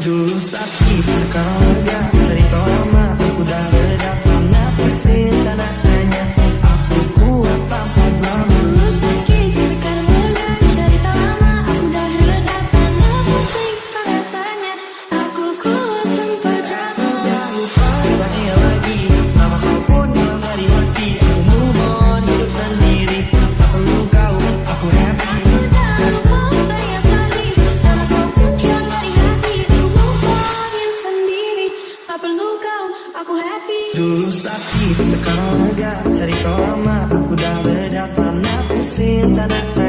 Dulu sakit kau dia aku happy. Dulu sakit, sekarang lega. Cari kau lama, aku dah reda Tanah pusing, tanah